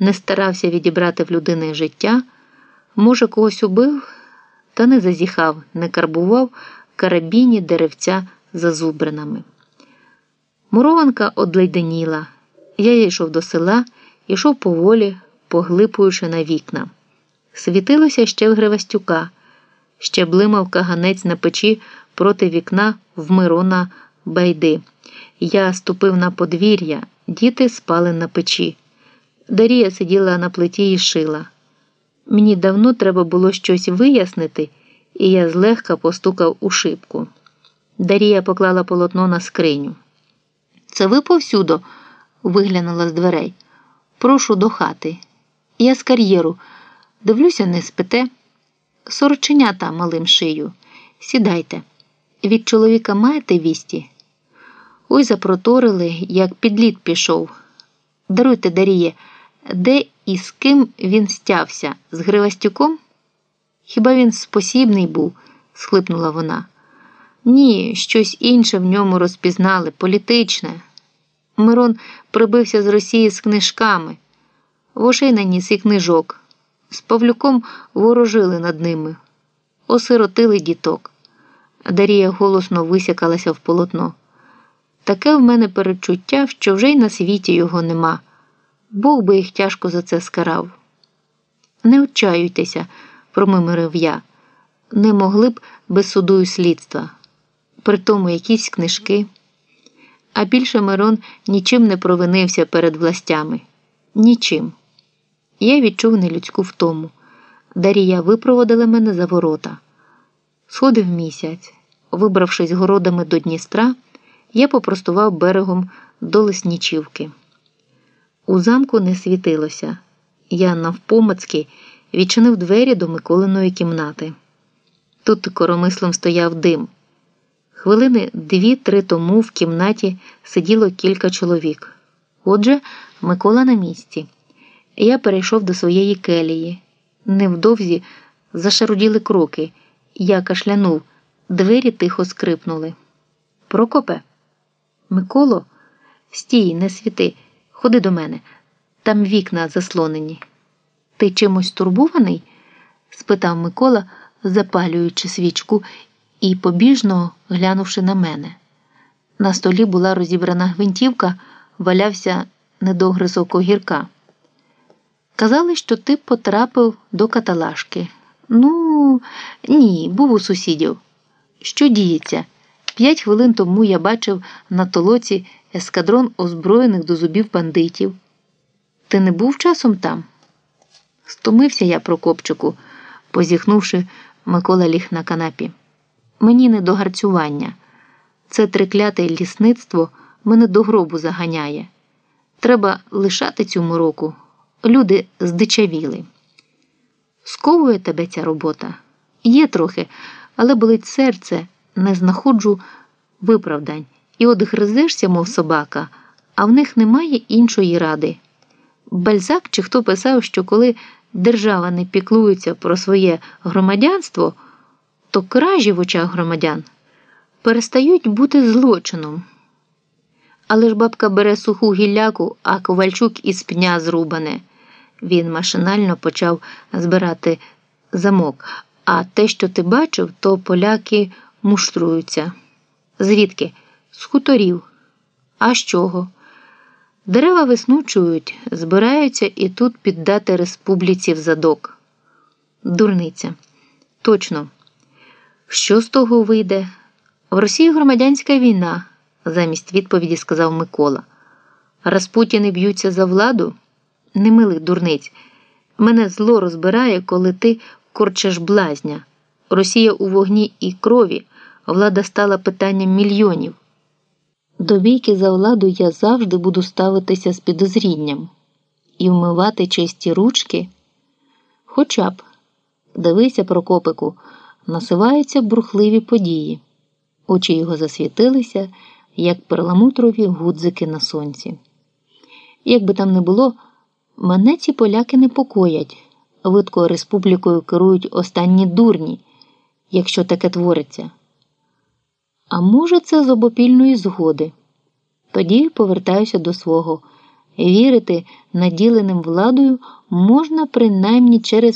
не старався відібрати в людини життя, може, когось убив, та не зазіхав, не карбував карабіні деревця за зубринами. Мурованка одледеніла. Я йшов до села, йшов поволі, поглипуючи на вікна. Світилося ще в Гривастюка, ще блимав каганець на печі проти вікна в Мирона Байди. Я ступив на подвір'я, діти спали на печі. Дарія сиділа на плиті і шила. Мені давно треба було щось вияснити, і я злегка постукав у шибку. Дарія поклала полотно на скриню. Це ви повсюду? виглянула з дверей. Прошу до хати. Я з кар'єру. Дивлюся, не спите. Сороченята малим шию. Сідайте. Від чоловіка маєте вісті? Ой запроторили, як під лід пішов. Даруйте, Даріє, де і з ким він стявся? З Гривастюком? Хіба він спосібний був? схлипнула вона. Ні, щось інше в ньому розпізнали, політичне. Мирон прибився з Росії з книжками, вошей наніс і книжок. З Павлюком ворожили над ними, осиротили діток. Дарія голосно висякалася в полотно. Таке в мене передчуття, що вже й на світі його нема. Бог би їх тяжко за це скарав. Не отчаюйтеся, промимирив я, не могли б без суду і слідства. Притому якісь книжки. А більше Мирон нічим не провинився перед властями. Нічим. Я відчув нелюдську втому. Дарія випроводила мене за ворота. Сходив місяць. Вибравшись городами до Дністра, я попростував берегом до Леснічівки. У замку не світилося. Я навпомацьки відчинив двері до Миколиної кімнати. Тут коромислом стояв дим. Хвилини дві-три тому в кімнаті сиділо кілька чоловік. Отже, Микола на місці. Я перейшов до своєї келії. Невдовзі зашаруділи кроки. Я кашлянув, двері тихо скрипнули. Прокопе, Миколо, стій, не світи, ходи до мене. Там вікна заслонені. Ти чимось турбований? спитав Микола, запалюючи свічку і побіжно глянувши на мене. На столі була розібрана гвинтівка, валявся недогризок огірка. Казали, що ти потрапив до каталажки. Ну, ні, був у сусідів. Що діється? П'ять хвилин тому я бачив на толоці ескадрон озброєних до зубів бандитів. Ти не був часом там? Стомився я Прокопчику, позіхнувши, Микола ліг на канапі. Мені не до гарцювання. Це трикляте лісництво мене до гробу заганяє. Треба лишати цю мороку. Люди здичавіли. Сковує тебе ця робота? Є трохи, але болить серце, не знаходжу виправдань. І от гризешся, мов собака, а в них немає іншої ради. Бальзак чи хто писав, що коли держава не піклується про своє громадянство, то кражі в очах громадян перестають бути злочином. Але ж бабка бере суху гілляку, а ковальчук із пня зрубане. Він машинально почав збирати замок. А те, що ти бачив, то поляки муштруються. Звідки? З хуторів. А з чого? Дерева виснучують, збираються і тут піддати республіці в задок. Дурниця. Точно. Що з того вийде? В Росії громадянська війна, замість відповіді сказав Микола. Распутіни б'ються за владу? Немилих дурниць. Мене зло розбирає, коли ти корчеш блазня. Росія у вогні і крові, влада стала питанням мільйонів. До бійки за владу я завжди буду ставитися з підозрінням і вмивати чисті ручки. Хоча б, дивися, Прокопику, насиваються бурхливі події. Очі його засвітилися, як перламутрові гудзики на сонці. Як би там не було, мене ці поляки непокоять. Видко республікою керують останні дурні, якщо таке твориться. А може, це з обопільної згоди. Тоді повертаюся до свого. Вірити наділеним владою можна принаймні через